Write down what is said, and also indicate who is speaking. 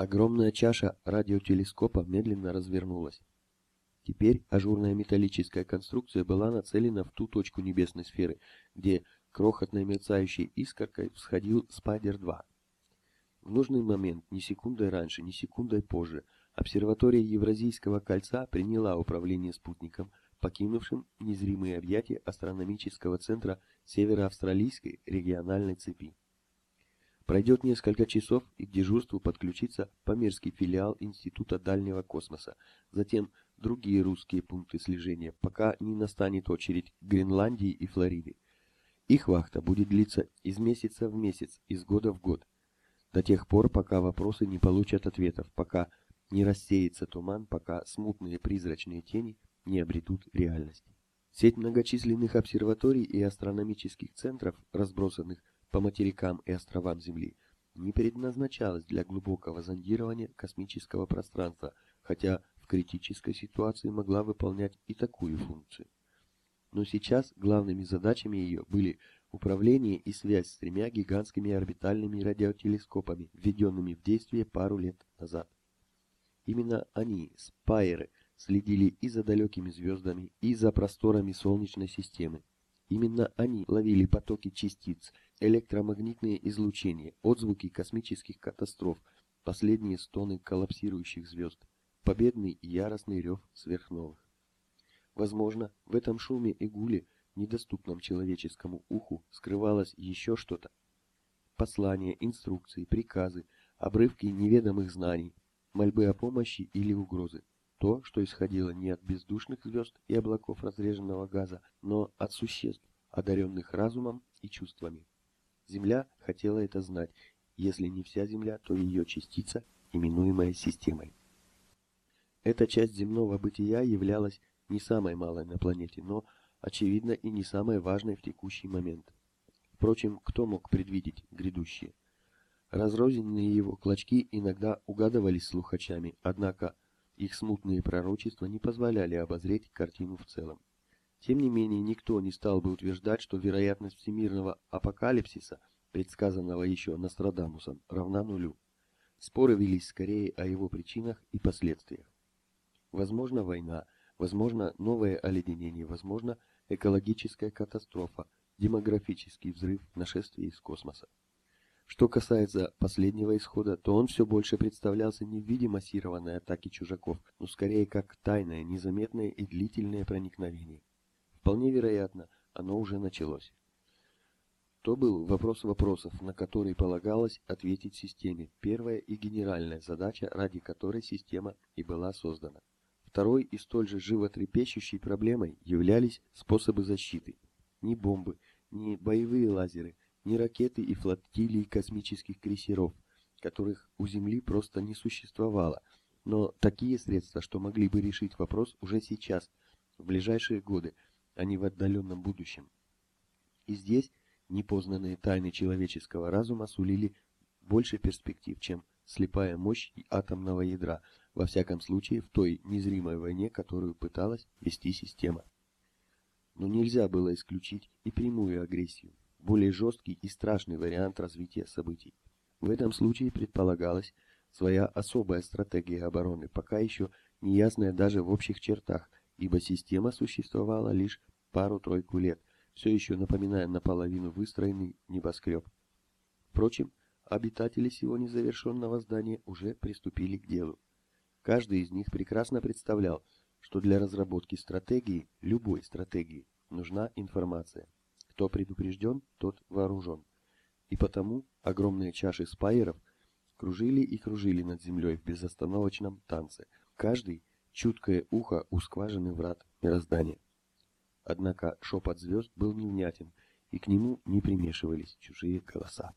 Speaker 1: Огромная чаша радиотелескопа медленно развернулась. Теперь ажурная металлическая конструкция была нацелена в ту точку небесной сферы, где крохотной мерцающей искоркой всходил Спайдер-2. В нужный момент, ни секундой раньше, ни секундой позже, обсерватория Евразийского кольца приняла управление спутником, покинувшим незримые объятия астрономического центра Североавстралийской региональной цепи. Пройдет несколько часов, и к дежурству подключится Памирский филиал Института дальнего космоса, затем другие русские пункты слежения, пока не настанет очередь Гренландии и Флориды. Их вахта будет длиться из месяца в месяц, из года в год, до тех пор, пока вопросы не получат ответов, пока не рассеется туман, пока смутные призрачные тени не обретут реальности. Сеть многочисленных обсерваторий и астрономических центров, разбросанных по материкам и островам Земли, не предназначалась для глубокого зондирования космического пространства, хотя в критической ситуации могла выполнять и такую функцию. Но сейчас главными задачами ее были управление и связь с тремя гигантскими орбитальными радиотелескопами, введенными в действие пару лет назад. Именно они, спайеры, следили и за далекими звездами, и за просторами Солнечной системы. Именно они ловили потоки частиц электромагнитные излучения, отзвуки космических катастроф, последние стоны коллапсирующих звезд, победный и яростный рев сверхновых. Возможно, в этом шуме и гуле, недоступном человеческому уху, скрывалось еще что-то. Послания, инструкции, приказы, обрывки неведомых знаний, мольбы о помощи или угрозы. То, что исходило не от бездушных звезд и облаков разреженного газа, но от существ, одаренных разумом и чувствами. Земля хотела это знать, если не вся Земля, то ее частица, именуемая системой. Эта часть земного бытия являлась не самой малой на планете, но, очевидно, и не самой важной в текущий момент. Впрочем, кто мог предвидеть грядущее? Разрозненные его клочки иногда угадывались слухачами, однако их смутные пророчества не позволяли обозреть картину в целом. Тем не менее, никто не стал бы утверждать, что вероятность всемирного апокалипсиса, предсказанного еще Нострадамусом, равна нулю. Споры велись скорее о его причинах и последствиях. Возможно война, возможно новое оледенение, возможно экологическая катастрофа, демографический взрыв, нашествие из космоса. Что касается последнего исхода, то он все больше представлялся не в виде массированной атаки чужаков, но скорее как тайное, незаметное и длительное проникновение. Вполне вероятно, оно уже началось. То был вопрос вопросов, на который полагалось ответить системе, первая и генеральная задача, ради которой система и была создана. Второй и столь же животрепещущей проблемой являлись способы защиты. Ни бомбы, ни боевые лазеры, ни ракеты и флотилии космических крейсеров, которых у Земли просто не существовало, но такие средства, что могли бы решить вопрос уже сейчас, в ближайшие годы, а не в отдаленном будущем. И здесь непознанные тайны человеческого разума сулили больше перспектив, чем слепая мощь атомного ядра, во всяком случае в той незримой войне, которую пыталась вести система. Но нельзя было исключить и прямую агрессию, более жесткий и страшный вариант развития событий. В этом случае предполагалась своя особая стратегия обороны, пока еще неясная даже в общих чертах, ибо система существовала лишь пару-тройку лет, все еще напоминая наполовину выстроенный небоскреб. Впрочем, обитатели сего незавершенного здания уже приступили к делу. Каждый из них прекрасно представлял, что для разработки стратегии, любой стратегии, нужна информация. Кто предупрежден, тот вооружен. И потому огромные чаши спайеров кружили и кружили над землей в безостановочном танце. Каждый — чуткое ухо у скважины врат мироздания. Однако шепот звезд был невнятен, и к нему не примешивались чужие голоса.